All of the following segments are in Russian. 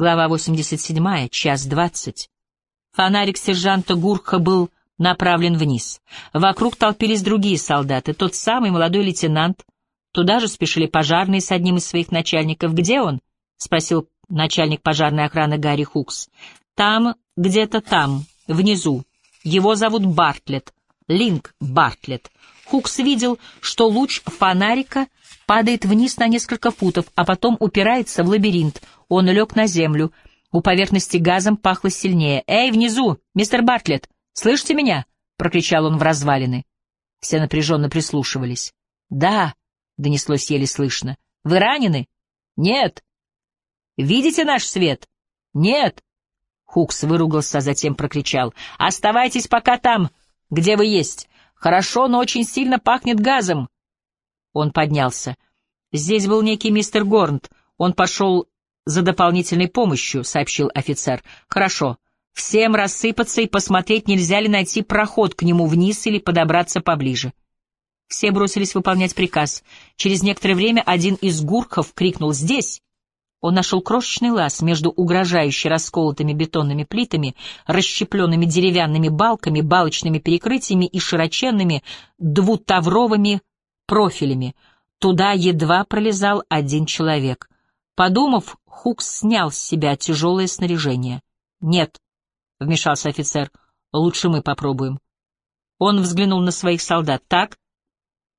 Глава 87, час 20. Фонарик сержанта Гурха был направлен вниз. Вокруг толпились другие солдаты. Тот самый молодой лейтенант. Туда же спешили пожарные с одним из своих начальников. «Где он?» — спросил начальник пожарной охраны Гарри Хукс. «Там, где-то там, внизу. Его зовут Бартлетт. Линк Бартлетт. Хукс видел, что луч фонарика падает вниз на несколько футов, а потом упирается в лабиринт. Он лег на землю. У поверхности газом пахло сильнее. «Эй, внизу! Мистер Бартлетт! Слышите меня?» — прокричал он в развалины. Все напряженно прислушивались. «Да», — донеслось еле слышно. «Вы ранены?» «Нет». «Видите наш свет?» «Нет». Хукс выругался, а затем прокричал. «Оставайтесь пока там, где вы есть. Хорошо, но очень сильно пахнет газом. Он поднялся. Здесь был некий мистер Горнт. Он пошел за дополнительной помощью, сообщил офицер. Хорошо. Всем рассыпаться и посмотреть, нельзя ли найти проход к нему вниз или подобраться поближе. Все бросились выполнять приказ. Через некоторое время один из гурков крикнул «Здесь!». Он нашел крошечный лаз между угрожающе расколотыми бетонными плитами, расщепленными деревянными балками, балочными перекрытиями и широченными двутавровыми профилями. Туда едва пролезал один человек. Подумав, Хукс снял с себя тяжелое снаряжение. «Нет», — вмешался офицер, — «лучше мы попробуем». Он взглянул на своих солдат. «Так?»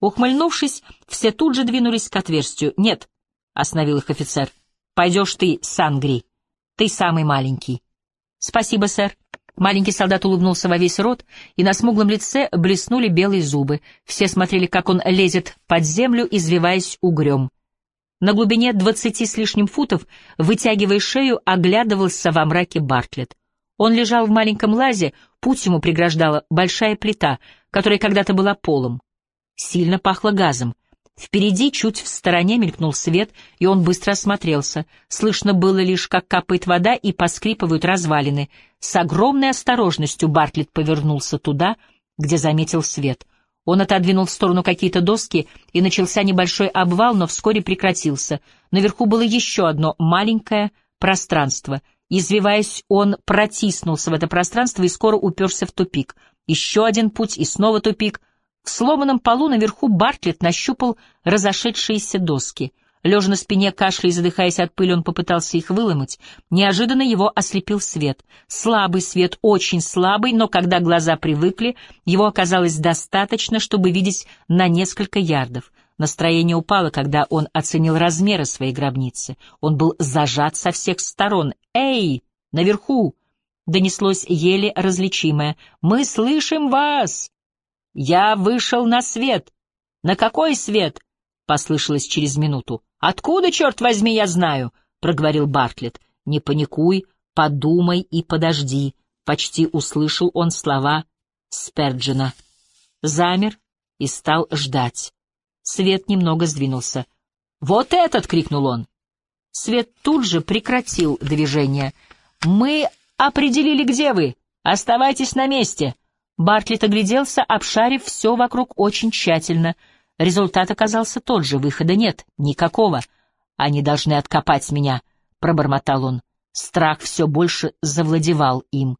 Ухмыльнувшись, все тут же двинулись к отверстию. «Нет», — остановил их офицер, — Пойдешь ты, Сангри. Ты самый маленький. Спасибо, сэр. Маленький солдат улыбнулся во весь рот, и на смуглом лице блеснули белые зубы. Все смотрели, как он лезет под землю, извиваясь угрем. На глубине двадцати с лишним футов, вытягивая шею, оглядывался во мраке Бартлетт. Он лежал в маленьком лазе, путь ему преграждала большая плита, которая когда-то была полом. Сильно пахло газом. Впереди, чуть в стороне, мелькнул свет, и он быстро осмотрелся. Слышно было лишь, как капает вода и поскрипывают развалины. С огромной осторожностью Бартлетт повернулся туда, где заметил свет. Он отодвинул в сторону какие-то доски, и начался небольшой обвал, но вскоре прекратился. Наверху было еще одно маленькое пространство. Извиваясь, он протиснулся в это пространство и скоро уперся в тупик. Еще один путь и снова тупик — в сломанном полу наверху Бартлетт нащупал разошедшиеся доски. Лежа на спине, кашляя и задыхаясь от пыли, он попытался их выломать. Неожиданно его ослепил свет. Слабый свет, очень слабый, но когда глаза привыкли, его оказалось достаточно, чтобы видеть на несколько ярдов. Настроение упало, когда он оценил размеры своей гробницы. Он был зажат со всех сторон. «Эй, наверху!» — донеслось еле различимое. «Мы слышим вас!» «Я вышел на свет!» «На какой свет?» — послышалось через минуту. «Откуда, черт возьми, я знаю?» — проговорил Бартлетт. «Не паникуй, подумай и подожди», — почти услышал он слова Сперджина. Замер и стал ждать. Свет немного сдвинулся. «Вот этот!» — крикнул он. Свет тут же прекратил движение. «Мы определили, где вы. Оставайтесь на месте!» Бартлетт огляделся, обшарив все вокруг очень тщательно. Результат оказался тот же, выхода нет, никакого. «Они должны откопать меня», — пробормотал он. Страх все больше завладевал им.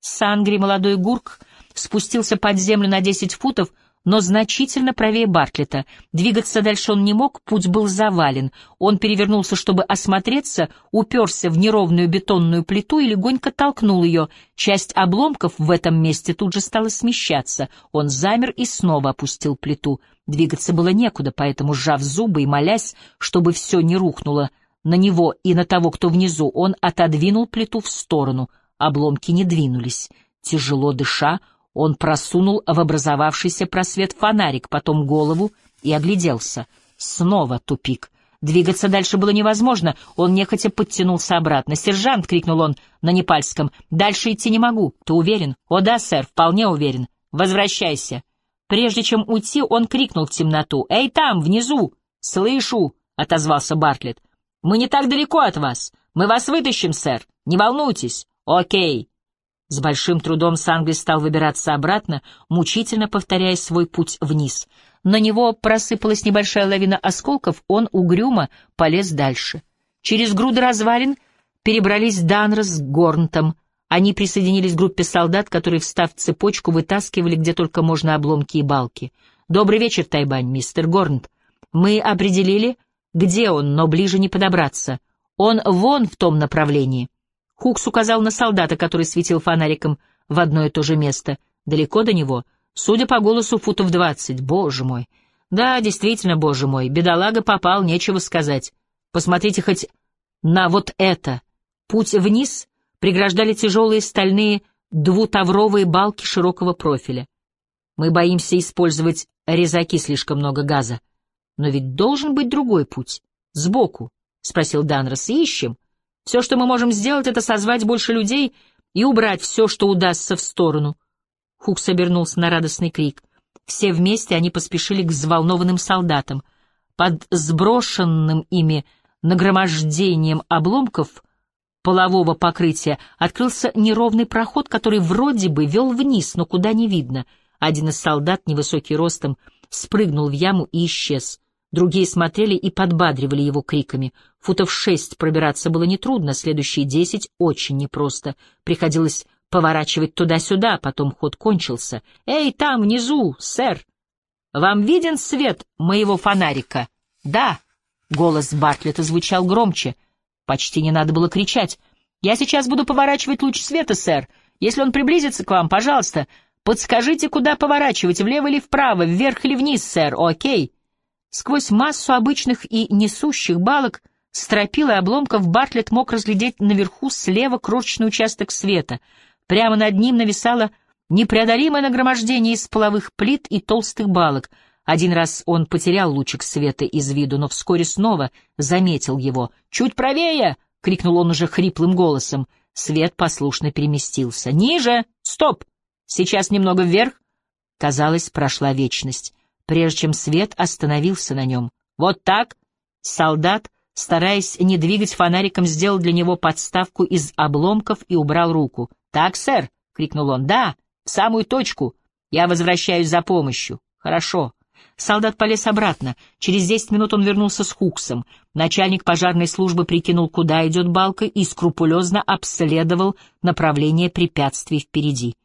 Сангри, молодой гурк, спустился под землю на десять футов — но значительно правее Бартлета. Двигаться дальше он не мог, путь был завален. Он перевернулся, чтобы осмотреться, уперся в неровную бетонную плиту и легонько толкнул ее. Часть обломков в этом месте тут же стала смещаться. Он замер и снова опустил плиту. Двигаться было некуда, поэтому, сжав зубы и молясь, чтобы все не рухнуло на него и на того, кто внизу, он отодвинул плиту в сторону. Обломки не двинулись. Тяжело дыша, он просунул в образовавшийся просвет фонарик, потом голову и огляделся. Снова тупик. Двигаться дальше было невозможно, он нехотя подтянулся обратно. «Сержант!» — крикнул он на непальском. «Дальше идти не могу. Ты уверен?» «О да, сэр, вполне уверен. Возвращайся». Прежде чем уйти, он крикнул в темноту. «Эй, там, внизу!» «Слышу!» — отозвался Бартлетт. «Мы не так далеко от вас. Мы вас вытащим, сэр. Не волнуйтесь». «Окей». С большим трудом Сангли стал выбираться обратно, мучительно повторяя свой путь вниз. На него просыпалась небольшая лавина осколков, он угрюмо полез дальше. Через груды развалин перебрались Данрос с Горнтом. Они присоединились к группе солдат, которые, встав цепочку, вытаскивали где только можно обломки и балки. «Добрый вечер, Тайбань, мистер Горнт. Мы определили, где он, но ближе не подобраться. Он вон в том направлении». Хукс указал на солдата, который светил фонариком в одно и то же место. Далеко до него, судя по голосу, футов двадцать. Боже мой! Да, действительно, боже мой, бедолага попал, нечего сказать. Посмотрите хоть на вот это. Путь вниз преграждали тяжелые стальные двутавровые балки широкого профиля. Мы боимся использовать резаки, слишком много газа. Но ведь должен быть другой путь. Сбоку, — спросил Данрос. Ищем. Все, что мы можем сделать, это созвать больше людей и убрать все, что удастся в сторону. Хук собернулся на радостный крик. Все вместе они поспешили к взволнованным солдатам. Под сброшенным ими нагромождением обломков полового покрытия открылся неровный проход, который вроде бы вел вниз, но куда не видно. Один из солдат, невысокий ростом, спрыгнул в яму и исчез. Другие смотрели и подбадривали его криками. Футов шесть пробираться было нетрудно, следующие десять — очень непросто. Приходилось поворачивать туда-сюда, потом ход кончился. «Эй, там, внизу, сэр! Вам виден свет моего фонарика?» «Да!» — голос Бартлета звучал громче. Почти не надо было кричать. «Я сейчас буду поворачивать луч света, сэр. Если он приблизится к вам, пожалуйста, подскажите, куда поворачивать, влево или вправо, вверх или вниз, сэр, окей?» Сквозь массу обычных и несущих балок, стропил и обломков Бартлетт мог разглядеть наверху слева крошечный участок света. Прямо над ним нависало непреодолимое нагромождение из половых плит и толстых балок. Один раз он потерял лучик света из виду, но вскоре снова заметил его. «Чуть правее!» — крикнул он уже хриплым голосом. Свет послушно переместился. «Ниже! Стоп! Сейчас немного вверх!» Казалось, прошла вечность прежде чем свет остановился на нем. «Вот так!» Солдат, стараясь не двигать фонариком, сделал для него подставку из обломков и убрал руку. «Так, сэр!» — крикнул он. «Да, в самую точку. Я возвращаюсь за помощью. Хорошо». Солдат полез обратно. Через десять минут он вернулся с Хуксом. Начальник пожарной службы прикинул, куда идет балка, и скрупулезно обследовал направление препятствий впереди.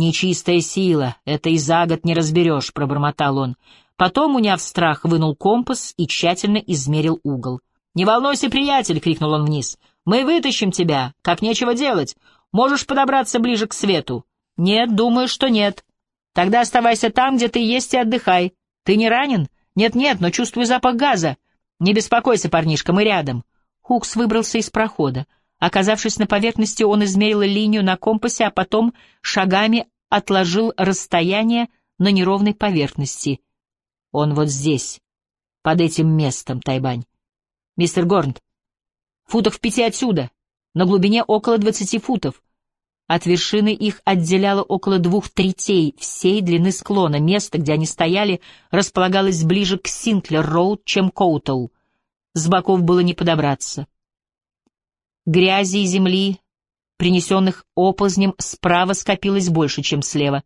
«Нечистая сила, это и за год не разберешь», — пробормотал он. Потом, уняв страх, вынул компас и тщательно измерил угол. «Не волнуйся, приятель!» — крикнул он вниз. «Мы вытащим тебя, как нечего делать. Можешь подобраться ближе к свету?» «Нет, думаю, что нет. Тогда оставайся там, где ты есть, и отдыхай. Ты не ранен?» «Нет-нет, но чувствую запах газа». «Не беспокойся, парнишка, мы рядом». Хукс выбрался из прохода. Оказавшись на поверхности, он измерил линию на компасе, а потом шагами отложил расстояние на неровной поверхности. Он вот здесь, под этим местом, Тайбань. Мистер Горнт, футов в пяти отсюда, на глубине около двадцати футов. От вершины их отделяло около двух третей всей длины склона. Место, где они стояли, располагалось ближе к Синклер-Роуд, чем Коутоу. С боков было не подобраться. Грязи и земли, принесенных оползнем, справа скопилось больше, чем слева.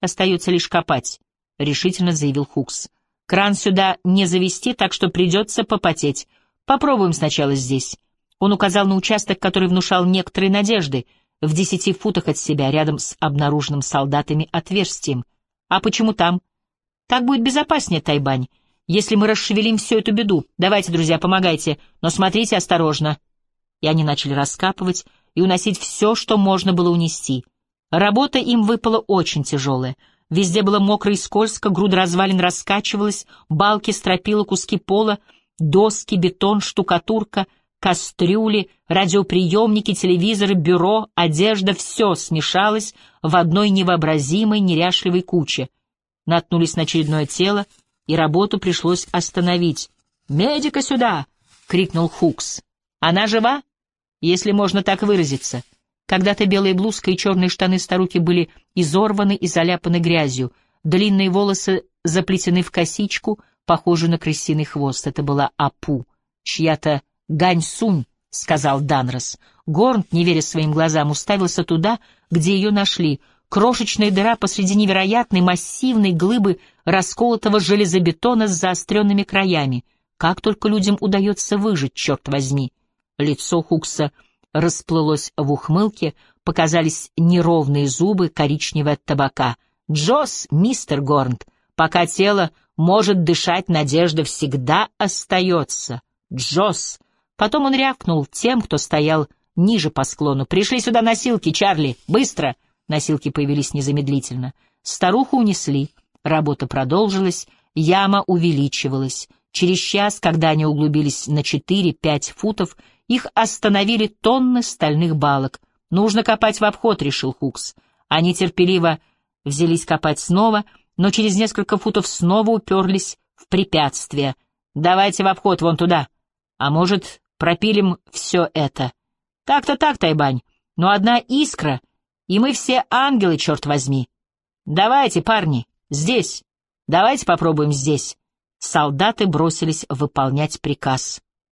Остается лишь копать, — решительно заявил Хукс. Кран сюда не завести, так что придется попотеть. Попробуем сначала здесь. Он указал на участок, который внушал некоторые надежды, в десяти футах от себя, рядом с обнаруженным солдатами отверстием. А почему там? Так будет безопаснее, Тайбань. Если мы расшевелим всю эту беду. Давайте, друзья, помогайте, но смотрите осторожно и они начали раскапывать и уносить все, что можно было унести. Работа им выпала очень тяжелая. Везде было мокро и скользко, груда развалин раскачивалась, балки, стропила, куски пола, доски, бетон, штукатурка, кастрюли, радиоприемники, телевизоры, бюро, одежда — все смешалось в одной невообразимой неряшливой куче. Наткнулись на очередное тело, и работу пришлось остановить. «Медика сюда!» — крикнул Хукс. «Она жива?» Если можно так выразиться. Когда-то белая блузка и черные штаны старухи были изорваны и заляпаны грязью, длинные волосы заплетены в косичку, похожую на крысиный хвост. Это была Апу, чья-то Ганьсунь, — сказал Данрос. Горнт, не веря своим глазам, уставился туда, где ее нашли. Крошечная дыра посреди невероятной массивной глыбы расколотого железобетона с заостренными краями. Как только людям удается выжить, черт возьми! Лицо Хукса расплылось в ухмылке, показались неровные зубы, коричневые от табака. «Джосс, мистер Горнт, пока тело может дышать, надежда всегда остается. Джосс!» Потом он рявкнул тем, кто стоял ниже по склону. «Пришли сюда носилки, Чарли! Быстро!» Носилки появились незамедлительно. Старуху унесли. Работа продолжилась, яма увеличивалась. Через час, когда они углубились на 4-5 футов, их остановили тонны стальных балок. «Нужно копать в обход», — решил Хукс. Они терпеливо взялись копать снова, но через несколько футов снова уперлись в препятствие. «Давайте в обход вон туда. А может, пропилим все это?» «Так-то так, Тайбань, но одна искра, и мы все ангелы, черт возьми. Давайте, парни, здесь. Давайте попробуем здесь». Солдаты бросились выполнять приказ.